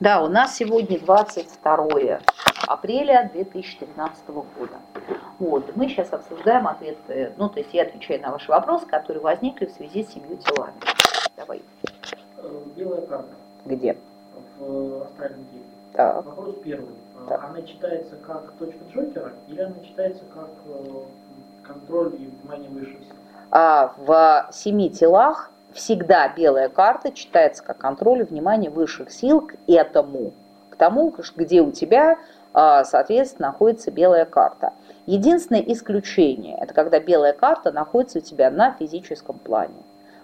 Да, у нас сегодня 22 апреля 2013 года. Вот, мы сейчас обсуждаем ответы, ну, то есть я отвечаю на ваши вопросы, которые возникли в связи с семью телами. Давай. Э, белая карта. Где? В астральном теле. Так. Вопрос первый. Э, Так. Она читается как точка Джокера или она читается как э, контроль и внимание высших сил? А в семи телах всегда белая карта читается как контроль и внимание высших сил к этому, к тому, где у тебя, а, соответственно, находится белая карта. Единственное исключение – это когда белая карта находится у тебя на физическом плане.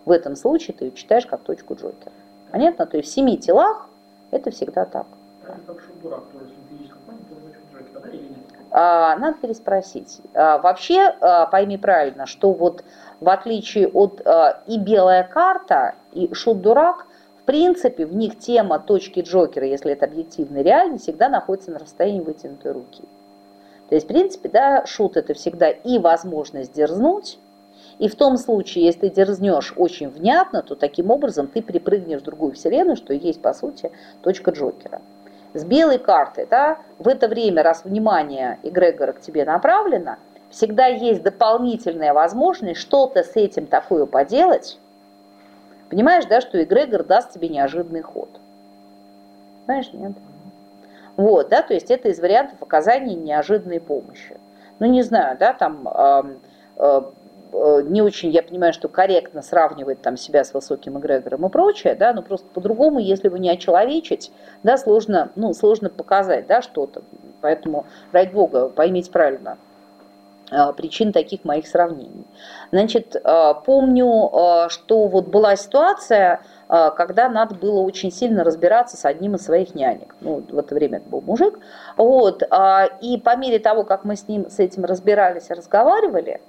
В этом случае ты ее читаешь как точку Джокера. Понятно? То есть в семи телах это всегда так. Же, как шут дурак, тоже если в физическом плане, тоже точка Джокера, да, или нет? А, Надо переспросить. А, Вообще, а, пойми правильно, что вот в отличие от а, и белая карта, и шут-дурак, в принципе, в них тема точки Джокера, если это объективно реально, всегда находится на расстоянии вытянутой руки. То есть, в принципе, да, шут это всегда и возможность дерзнуть, и в том случае, если ты дерзнешь очень внятно, то таким образом ты припрыгнешь в другую вселенную, что есть, по сути, точка Джокера. С белой картой, да, в это время, раз внимание эгрегора к тебе направлено, всегда есть дополнительная возможность что-то с этим такое поделать. Понимаешь, да, что эгрегор даст тебе неожиданный ход. Понимаешь, нет? Вот, да, то есть это из вариантов оказания неожиданной помощи. Ну, не знаю, да, там э, э, не очень, я понимаю, что корректно сравнивать там себя с высоким эгрегором и прочее, да, но просто по-другому, если вы не очеловечить, да, сложно, ну, сложно показать, да, что-то. Поэтому, ради бога, поймите правильно, э, причин таких моих сравнений. Значит, э, помню, э, что вот была ситуация, э, когда надо было очень сильно разбираться с одним из своих нянек. Ну, в это время это был мужик. Вот, и по мере того, как мы с ним с этим разбирались и разговаривали,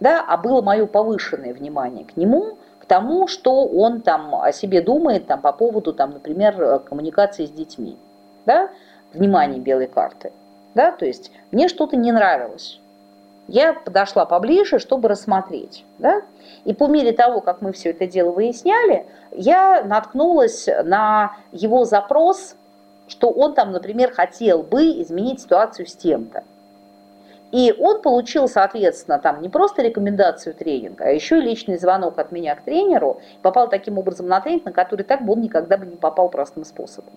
да, а было мое повышенное внимание к нему, к тому, что он там о себе думает там, по поводу, там, например, э, коммуникации с детьми. Да? Внимание белой карты. Да? То есть мне что-то не нравилось. Я подошла поближе, чтобы рассмотреть. Да? И по мере того, как мы все это дело выясняли, я наткнулась на его запрос, что он там, например, хотел бы изменить ситуацию с тем-то. И он получил, соответственно, там не просто рекомендацию тренинга, а еще и личный звонок от меня к тренеру, попал таким образом на тренинг, на который так бы он никогда бы не попал простым способом.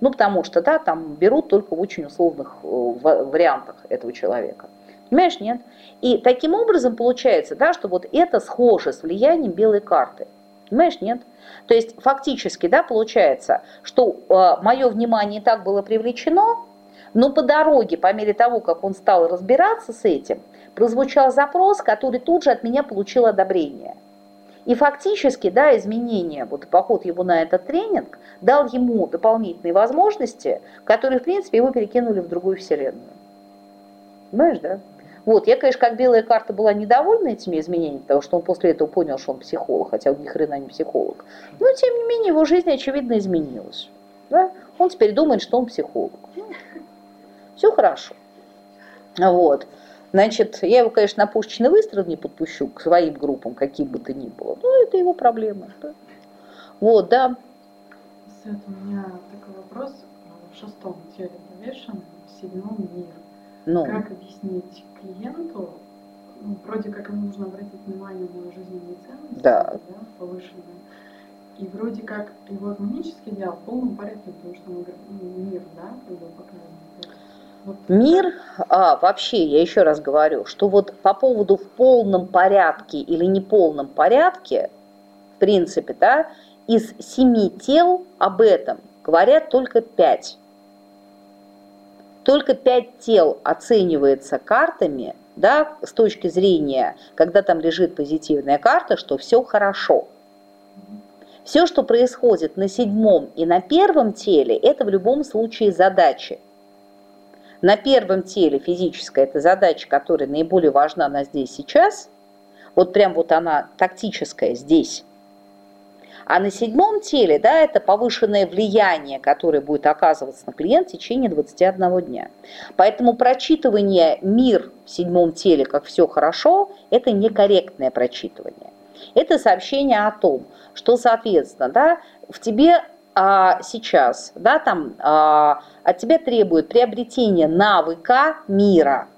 Ну, потому что, да, там берут только в очень условных э, ва- вариантах этого человека. Понимаешь, нет? И таким образом получается, да, что вот это схоже с влиянием белой карты. Понимаешь, нет? То есть фактически, да, получается, что э, мое внимание так было привлечено, но по дороге, по мере того, как он стал разбираться с этим, прозвучал запрос, который тут же от меня получил одобрение. И фактически, да, изменение, вот поход его на этот тренинг дал ему дополнительные возможности, которые, в принципе, его перекинули в другую вселенную. Понимаешь, да? Вот, я, конечно, как белая карта была недовольна этими изменениями, потому что он после этого понял, что он психолог, хотя он ни хрена не психолог. Но, тем не менее, его жизнь, очевидно, изменилась. Да? Он теперь думает, что он психолог. Ну, все хорошо. Вот. Значит, я его, конечно, на пушечный выстрел не подпущу к своим группам, каким бы то ни было. Но это его проблема. Да? Вот, да. Свет, у меня такой вопрос. В шестом теле повешен, в седьмом мир. Ну, Как объяснить клиенту, ну, вроде как ему нужно обратить внимание на жизненные ценности, Да. повышенные, и вроде как его гармонический идеал в полном порядке, потому что он, ну, мир, да, как бы показан. Мир, а, вообще, я еще раз говорю, что вот по поводу в полном порядке или неполном порядке, в принципе, да, из семи тел об этом говорят только пять. Только пять тел оценивается картами, да, с точки зрения, когда там лежит позитивная карта, что все хорошо. Все, что происходит на седьмом и на первом теле, это в любом случае задачи. На первом теле физическая это задача, которая наиболее важна на здесь сейчас. Вот прям вот она тактическая здесь. А на седьмом теле, да, это повышенное влияние, которое будет оказываться на клиент в течение 21 дня. Поэтому прочитывание мир в седьмом теле, как все хорошо, это некорректное прочитывание. Это сообщение о том, что, соответственно, да, в тебе а, сейчас, да, там а, от тебя требует приобретение навыка мира.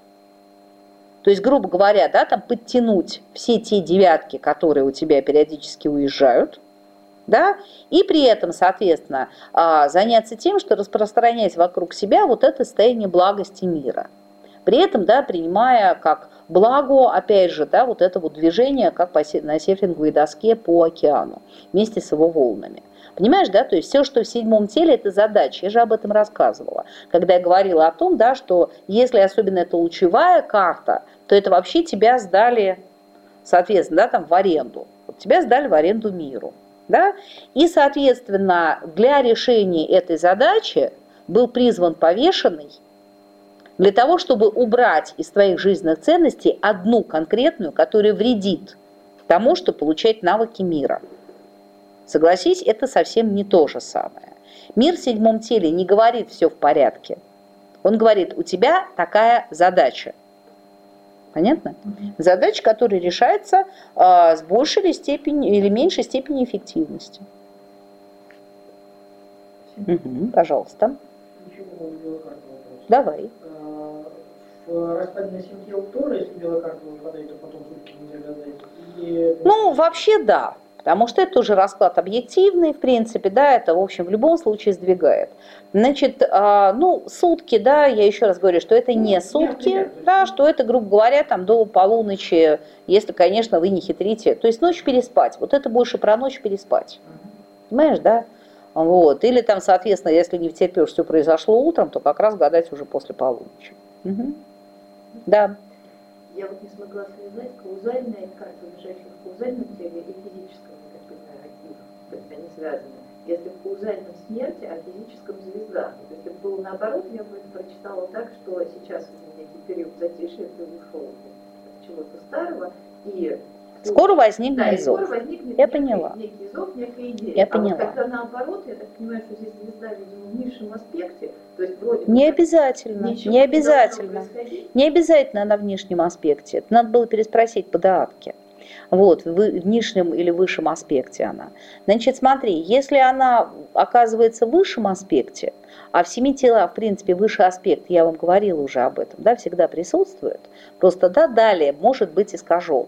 То есть, грубо говоря, да, там подтянуть все те девятки, которые у тебя периодически уезжают, да, и при этом, соответственно, а, заняться тем, что распространять вокруг себя вот это состояние благости мира. При этом, да, принимая как благо, опять же, да, вот это вот движение, как на серфинговой доске по океану, вместе с его волнами. Понимаешь, да, то есть все, что в седьмом теле, это задача. Я же об этом рассказывала, когда я говорила о том, да, что если особенно это лучевая карта, то это вообще тебя сдали, соответственно, да, там в аренду. Вот тебя сдали в аренду миру. Да? И, соответственно, для решения этой задачи был призван повешенный для того, чтобы убрать из твоих жизненных ценностей одну конкретную, которая вредит тому, что получать навыки мира. Согласись, это совсем не то же самое. Мир в седьмом теле не говорит «все в порядке». Он говорит, у тебя такая задача. Понятно? Задача, которая решается э, с большей или, степени, или меньшей степенью эффективности. Угу, пожалуйста. Давай. А, в распаде на 7 тел тоже, если белая карта выпадает, то потом сутки нельзя гадать? Или... Ну, вообще да. Потому что это уже расклад объективный, в принципе, да, это, в общем, в любом случае сдвигает. Значит, а, ну, сутки, да, я еще раз говорю, что это не сутки, да, что это, грубо говоря, там до полуночи, если, конечно, вы не хитрите. То есть ночь переспать, вот это больше про ночь переспать. Понимаешь, да? Вот. Или там, соответственно, если не втерпешь, все произошло утром, то как раз гадать уже после полуночи. Угу. Да. Я вот не смогла связать каузальная карта, лежащая в каузальном теле и физическом то есть они связаны. Если в каузальном смерти, а в физическом звезда. То есть, если было наоборот, я бы прочитала так, что сейчас у меня некий период затишья, ты ушел от чего-то старого, и Скоро возникнет да, зов. Скоро возникнет я поняла. некий зов, некая идея. Я а поняла. Вот когда наоборот, я так понимаю, что здесь звезда, видимо, в низшем аспекте, то есть вроде Не обязательно, не обязательно. Не обязательно она в нижнем аспекте. Это надо было переспросить по даатке. Вот, в нижнем или высшем аспекте она. Значит, смотри, если она оказывается в высшем аспекте, а в семи телах, в принципе, высший аспект, я вам говорила уже об этом, да, всегда присутствует, просто, да, далее может быть искажен.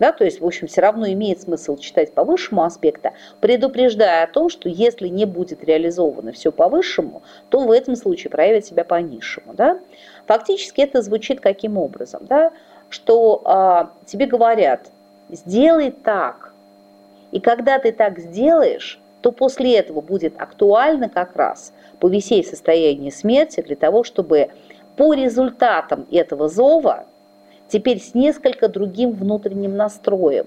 Да, то есть, в общем, все равно имеет смысл читать по высшему аспекту, предупреждая о том, что если не будет реализовано все по высшему, то в этом случае проявит себя по низшему. Да? Фактически это звучит каким образом? Да? Что а, тебе говорят, сделай так. И когда ты так сделаешь, то после этого будет актуально как раз повесей состояние смерти для того, чтобы по результатам этого зова теперь с несколько другим внутренним настроем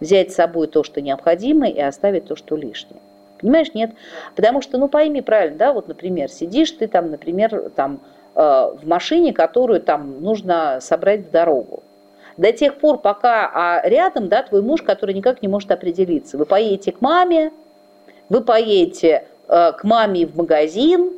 взять с собой то, что необходимо, и оставить то, что лишнее. Понимаешь, нет? Потому что, ну пойми правильно, да, вот, например, сидишь ты там, например, там э, в машине, которую там нужно собрать в дорогу до тех пор, пока а рядом да, твой муж, который никак не может определиться. Вы поедете к маме, вы поедете э, к маме в магазин,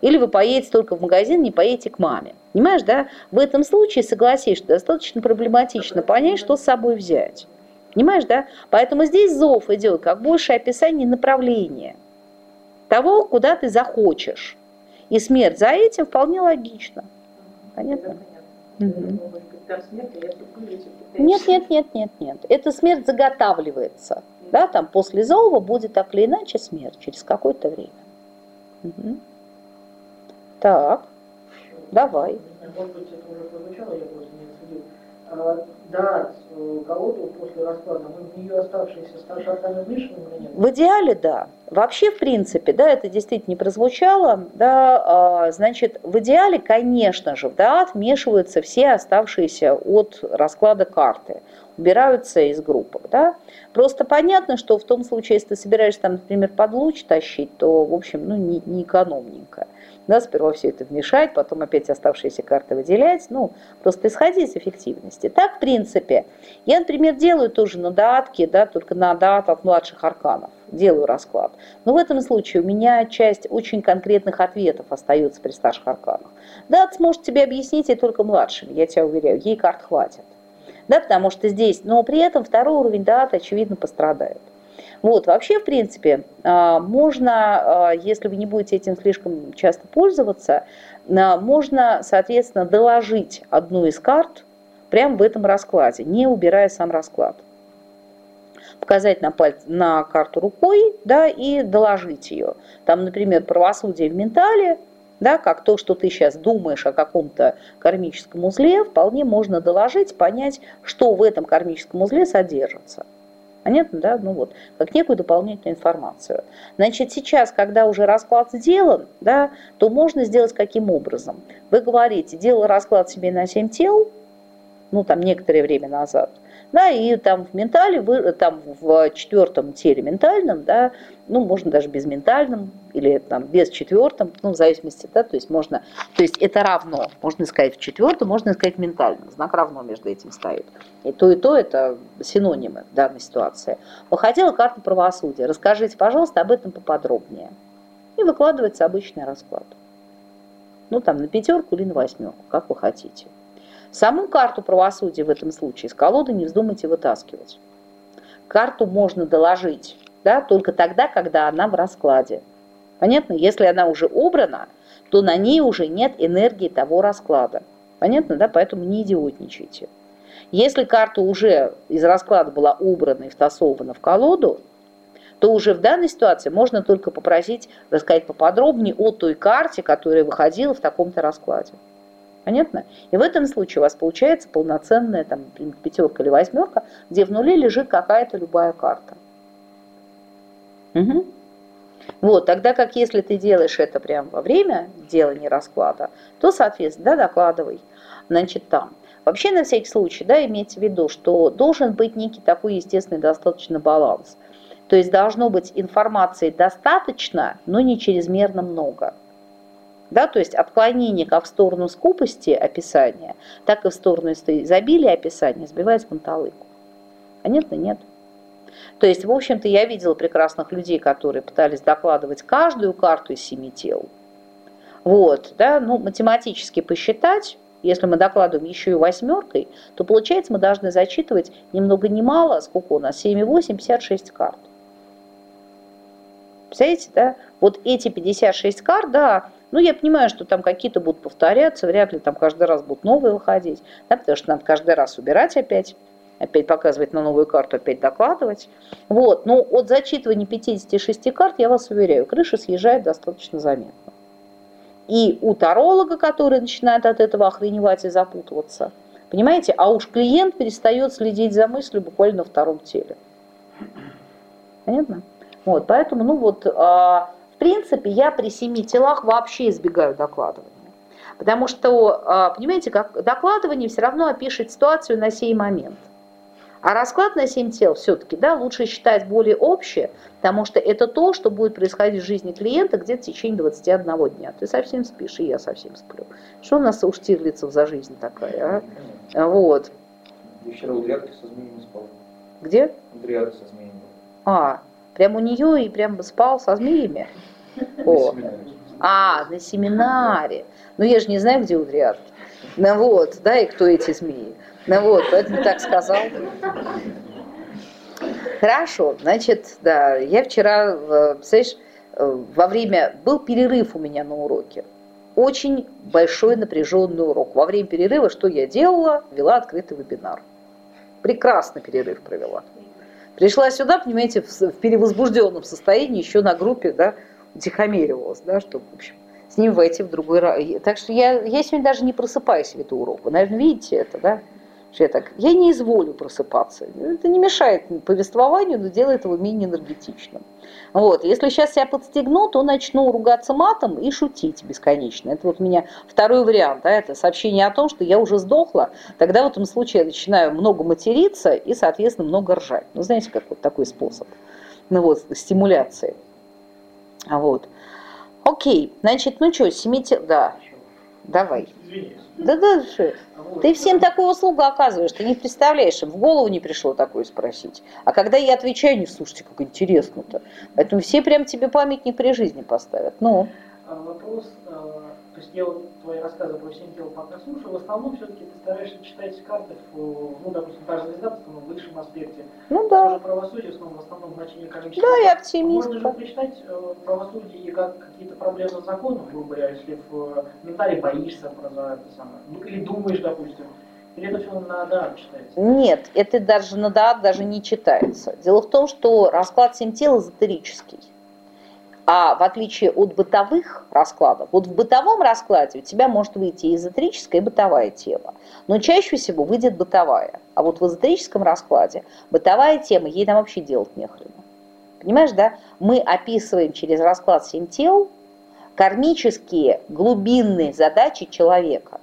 или вы поедете только в магазин, не поедете к маме. Понимаешь, да? В этом случае, согласись, что достаточно проблематично понять, что с собой взять. Понимаешь, да? Поэтому здесь зов идет как больше описание направления того, куда ты захочешь. И смерть за этим вполне логично. Понятно? Угу Нет, нет, нет, нет, нет. Эта смерть заготавливается. Да, там после зова будет так или иначе смерть через какое-то время. Угу. Так, давай. Может быть, это уже прозвучало, я просто не отследил. А, да, колоду после расклада, мы в нее оставшиеся старшие арканы вмешиваем или нет? В идеале, да. Вообще, в принципе, да, это действительно не прозвучало, да, а, значит, в идеале, конечно же, в даат вмешиваются все оставшиеся от расклада карты, убираются из группы, да. Просто понятно, что в том случае, если ты собираешься там, например, под луч тащить, то, в общем, ну, не, не экономненько да, сперва все это вмешать, потом опять оставшиеся карты выделять, ну, просто исходить из эффективности. Так, в принципе, я, например, делаю тоже на датке, да, только на датах младших арканов, делаю расклад. Но в этом случае у меня часть очень конкретных ответов остается при старших арканах. Дат сможет тебе объяснить и только младшими, я тебя уверяю, ей карт хватит. Да, потому что здесь, но при этом второй уровень даты, очевидно, пострадает. Вот, вообще, в принципе, а, можно, а, если вы не будете этим слишком часто пользоваться, а, можно, соответственно, доложить одну из карт прямо в этом раскладе, не убирая сам расклад. Показать на, пальц, на карту рукой да, и доложить ее. Там, например, правосудие в ментале, да, как то, что ты сейчас думаешь о каком-то кармическом узле, вполне можно доложить, понять, что в этом кармическом узле содержится. Понятно, да? Ну вот, как некую дополнительную информацию. Значит, сейчас, когда уже расклад сделан, да, то можно сделать каким образом? Вы говорите, делал расклад себе на 7 тел, ну там некоторое время назад, да, и там в ментале, вы, там в четвертом теле ментальном, да, ну, можно даже без ментальном или там без четвертом, ну, в зависимости, да, то есть можно, то есть это равно, можно сказать в четвертом, можно сказать в ментальном, знак равно между этим стоит. И то, и то это синонимы данной ситуации. Выходила карта правосудия, расскажите, пожалуйста, об этом поподробнее. И выкладывается обычный расклад. Ну, там на пятерку или на восьмерку, как вы хотите. Саму карту правосудия в этом случае из колоды не вздумайте вытаскивать. Карту можно доложить да, только тогда, когда она в раскладе. Понятно? Если она уже убрана, то на ней уже нет энергии того расклада. Понятно, да? Поэтому не идиотничайте. Если карта уже из расклада была убрана и втасована в колоду, то уже в данной ситуации можно только попросить рассказать поподробнее о той карте, которая выходила в таком-то раскладе. Понятно? И в этом случае у вас получается полноценная там, пятерка или восьмерка, где в нуле лежит какая-то любая карта. Угу. Вот, тогда как если ты делаешь это прямо во время делания расклада, то, соответственно, да, докладывай. Значит, там. Вообще, на всякий случай, да, имейте в виду, что должен быть некий такой естественный достаточно баланс. То есть должно быть информации достаточно, но не чрезмерно много. Да, то есть отклонение как в сторону скупости описания, так и в сторону изобилия описания сбивает с панталыку. Понятно? Нет. То есть, в общем-то, я видела прекрасных людей, которые пытались докладывать каждую карту из семи тел. Вот, да, ну, математически посчитать, если мы докладываем еще и восьмеркой, то получается мы должны зачитывать ни много ни мало, сколько у нас, 7,8, 56 карт. Представляете, да? Вот эти 56 карт, да, ну, я понимаю, что там какие-то будут повторяться, вряд ли там каждый раз будут новые выходить, да, потому что надо каждый раз убирать опять, опять показывать на новую карту, опять докладывать. Вот, но от зачитывания 56 карт, я вас уверяю, крыша съезжает достаточно заметно. И у таролога, который начинает от этого охреневать и запутываться, понимаете, а уж клиент перестает следить за мыслью буквально на втором теле. Понятно? Вот, поэтому, ну вот, а, принципе, я при семи телах вообще избегаю докладывания. Потому что, а, понимаете, как докладывание все равно опишет ситуацию на сей момент. А расклад на 7 тел все-таки да, лучше считать более общее, потому что это то, что будет происходить в жизни клиента где-то в течение 21 дня. Ты совсем спишь, и я совсем сплю. Что у нас у Штирлицев за жизнь такая, а? Вот. Я вчера у со змеями спал. Где? У Дриады со змеями. А, прям у нее и прям спал со змеями? О. А, на семинаре. Ну, я же не знаю, где удриатки. Ну вот, да, и кто эти змеи. Ну вот, поэтому так сказал. Хорошо, значит, да, я вчера, э, представляешь, э, во время, был перерыв у меня на уроке. Очень большой напряженный урок. Во время перерыва что я делала? Вела открытый вебинар. Прекрасно перерыв провела. Пришла сюда, понимаете, в перевозбужденном состоянии, еще на группе, да, утихомиривалась, да, чтобы, в общем, с ним войти в другой раз. Так что я, я сегодня даже не просыпаюсь в эту уроку. Наверное, видите это, да? Что я так, я не изволю просыпаться. Это не мешает повествованию, но делает его менее энергетичным. Вот. Если сейчас себя подстегну, то начну ругаться матом и шутить бесконечно. Это вот у меня второй вариант. Да, это сообщение о том, что я уже сдохла. Тогда в этом случае я начинаю много материться и, соответственно, много ржать. Ну, знаете, как вот такой способ ну, вот, стимуляции. Вот. Окей, значит, ну что, семите... Да, давай. Да, да, что? Ты всем такую услугу оказываешь, ты не представляешь, в голову не пришло такое спросить. А когда я отвечаю, не слушайте, как интересно-то. Поэтому все прям тебе памятник при жизни поставят. Ну. А вопрос, э, то есть я вот твои рассказы про семь тел пока слушаю, в основном все-таки ты стараешься читать карты, в, ну, допустим, та же звезда, в высшем аспекте. Ну Да. да. правосудие, в основном, в основном значение экономического. Да, я оптимист. Можно же прочитать э, правосудие и как какие-то проблемы с законом, грубо говоря, если в э, ментале боишься про это самое, ну, или думаешь, допустим, или это все надо читать. Нет, это даже на даат даже не читается. Дело в том, что расклад семь тел эзотерический. А в отличие от бытовых раскладов, вот в бытовом раскладе у тебя может выйти и эзотерическая, и бытовая тема. Но чаще всего выйдет бытовая. А вот в эзотерическом раскладе бытовая тема, ей там вообще делать нехрена. Понимаешь, да? Мы описываем через расклад семь тел кармические глубинные задачи человека.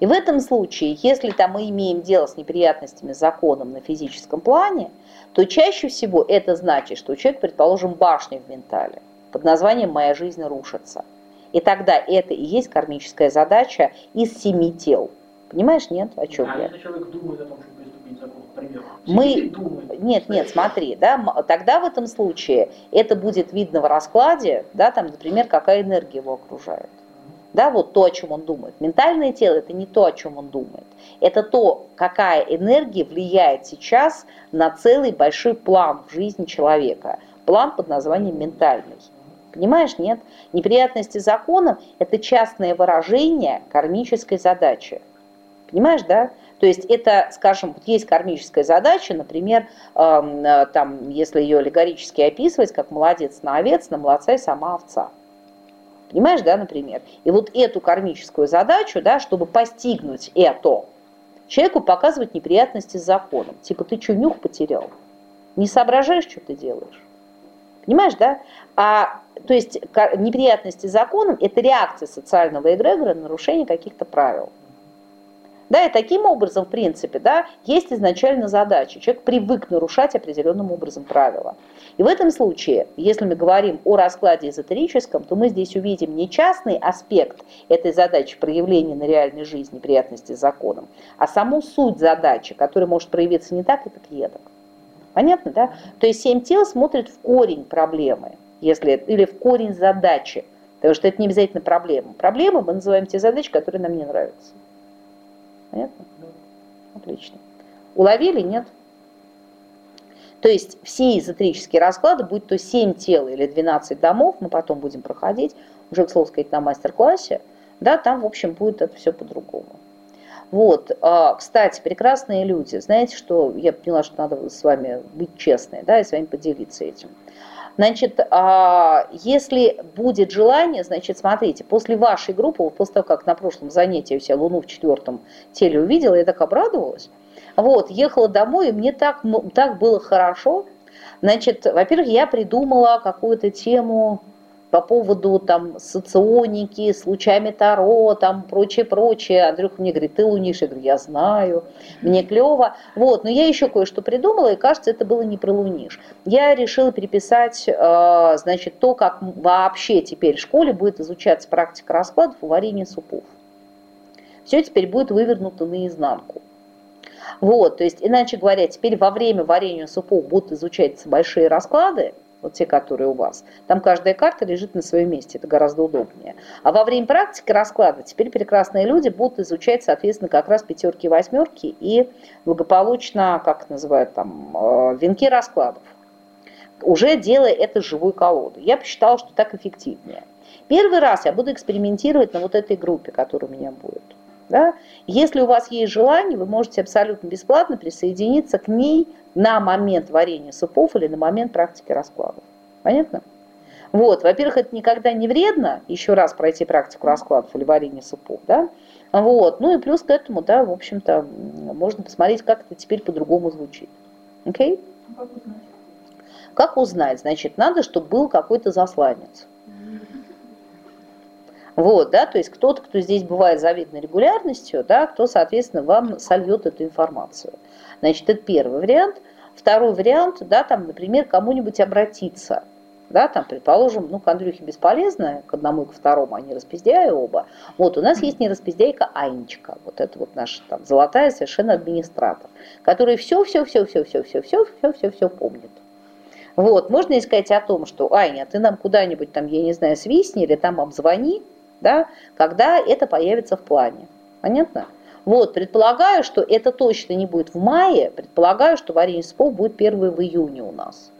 И в этом случае, если там мы имеем дело с неприятностями законом на физическом плане, то чаще всего это значит, что у человека, предположим, башня в ментале под названием «Моя жизнь рушится». И тогда это и есть кармическая задача из семи тел. Понимаешь, нет? О чем а я? если человек думает о том, чтобы приступить к закону, к примеру. Мы- думает. Нет, нет, смотри, да, тогда в этом случае это будет видно в раскладе, да, там, например, какая энергия его окружает. Да, вот то, о чем он думает. Ментальное тело – это не то, о чем он думает. Это то, какая энергия влияет сейчас на целый большой план в жизни человека. План под названием ментальный. Понимаешь, нет? Неприятности законом – это частное выражение кармической задачи. Понимаешь, да? То есть это, скажем, вот есть кармическая задача, например, эм, э, там, если ее аллегорически описывать, как молодец на овец, на молодца и сама овца. Понимаешь, да, например? И вот эту кармическую задачу, да, чтобы постигнуть это, человеку показывают неприятности с законом. Типа, ты что, нюх потерял? Не соображаешь, что ты делаешь? Понимаешь, да? А, то есть неприятности с законом – это реакция социального эгрегора на нарушение каких-то правил. Да, и таким образом, в принципе, да, есть изначально задача. Человек привык нарушать определенным образом правила. И в этом случае, если мы говорим о раскладе эзотерическом, то мы здесь увидим не частный аспект этой задачи проявления на реальной жизни приятности с законом, а саму суть задачи, которая может проявиться не так и так едок. Понятно, да? То есть семь тел смотрит в корень проблемы, если, или в корень задачи, потому что это не обязательно проблема. Проблемы мы называем те задачи, которые нам не нравятся. Понятно? Отлично. Уловили? Нет? То есть все эзотерические расклады, будь то 7 тел или 12 домов, мы потом будем проходить, уже, к слову сказать, на мастер-классе, да, там, в общем, будет это все по-другому. Вот, а, кстати, прекрасные люди, знаете, что я поняла, что надо с вами быть честной, да, и с вами поделиться этим. Значит, а, если будет желание, значит, смотрите, после вашей группы, вот после того, как на прошлом занятии у себя Луну в четвертом теле увидела, я так обрадовалась. Вот, ехала домой, и мне так, так было хорошо. Значит, во-первых, я придумала какую-то тему по поводу там соционики, с лучами Таро, там прочее-прочее. Андрюха мне говорит, ты лунишь? Я говорю, я знаю, мне клево. Вот, но я еще кое-что придумала, и кажется, это было не про луниш. Я решила переписать, э, значит, то, как вообще теперь в школе будет изучаться практика раскладов и варенья супов. Все теперь будет вывернуто наизнанку. Вот, то есть, иначе говоря, теперь во время варенья супов будут изучаться большие расклады, вот те, которые у вас. Там каждая карта лежит на своем месте, это гораздо удобнее. А во время практики расклада теперь прекрасные люди будут изучать, соответственно, как раз пятерки и восьмерки и благополучно, как называют там, э, венки раскладов. Уже делая это живой колоды. Я посчитала, что так эффективнее. Первый раз я буду экспериментировать на вот этой группе, которая у меня будет. Да? Если у вас есть желание, вы можете абсолютно бесплатно присоединиться к ней на момент варенья супов или на момент практики раскладов. Понятно? Вот, во-первых, это никогда не вредно, еще раз пройти практику раскладов или варенья супов, да? Вот, ну и плюс к этому, да, в общем-то, можно посмотреть, как это теперь по-другому звучит. Окей? Как узнать? Как узнать? Значит, надо, чтобы был какой-то засланец. Вот, да, то есть кто-то, кто здесь бывает завидной регулярностью, да, кто, соответственно, вам сольет эту информацию. Значит, это первый вариант. Второй вариант, да, там, например, кому-нибудь обратиться. Да, там, предположим, ну, к Андрюхе бесполезно, к одному и к второму они распиздяи оба. Вот, у нас есть не распиздяйка, а Анечка. Вот это вот наша там золотая совершенно администратор, который все, все, все, все, все, все, все, все, все, все помнит. Вот, можно искать о том, что, Аня, ты нам куда-нибудь там, я не знаю, свистни или там обзвони, да, когда это появится в плане. Понятно? Вот, предполагаю, что это точно не будет в мае, предполагаю, что варенье спов будет первый в июне у нас.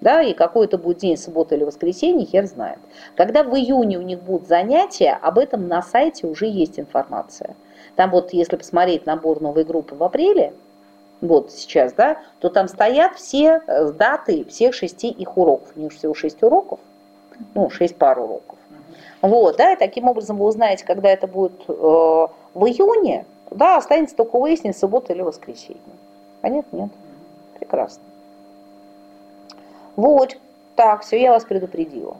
Да, и какой это будет день, суббота или воскресенье, хер знает. Когда в июне у них будут занятия, об этом на сайте уже есть информация. Там вот, если посмотреть набор новой группы в апреле, вот сейчас, да, то там стоят все э, даты всех шести их уроков. У них всего шесть уроков, ну, шесть пар уроков. Вот, да, и таким образом вы узнаете, когда это будет э, в июне, да, останется только выяснить, суббота или воскресенье. Понятно? Нет? Прекрасно. Вот, так, все, я вас предупредила.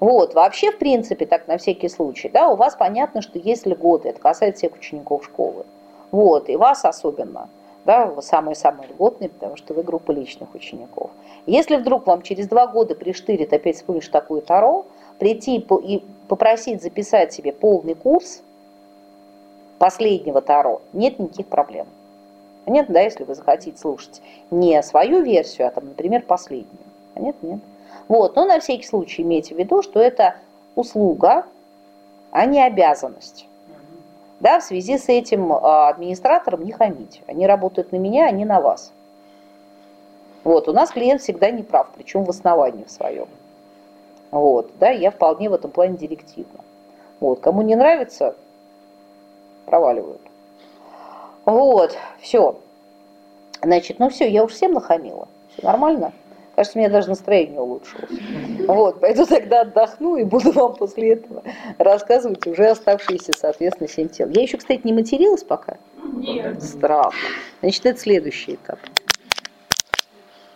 Вот, вообще, в принципе, так на всякий случай, да, у вас понятно, что есть льготы, это касается всех учеников школы. Вот, и вас особенно, да, самые-самые льготные, потому что вы группа личных учеников. Если вдруг вам через два года приштырит, опять вспомнишь такую Таро, прийти и попросить записать себе полный курс последнего Таро, нет никаких проблем. Понятно, да, если вы захотите слушать не свою версию, а там, например, последнюю. Понятно, нет? Вот, но на всякий случай имейте в виду, что это услуга, а не обязанность. Да, в связи с этим а, администратором не хамить. Они работают на меня, а не на вас. Вот, у нас клиент всегда не прав, причем в основании в своем. Вот, да, я вполне в этом плане директивна. Вот, кому не нравится, проваливают. Вот, все. Значит, ну все, я уж всем нахамила. Все нормально? Кажется, у меня даже настроение улучшилось. Вот, пойду тогда отдохну и буду вам после этого рассказывать уже оставшиеся, соответственно, семь тел. Я еще, кстати, не материлась пока. Нет. Странно. Значит, это следующий этап.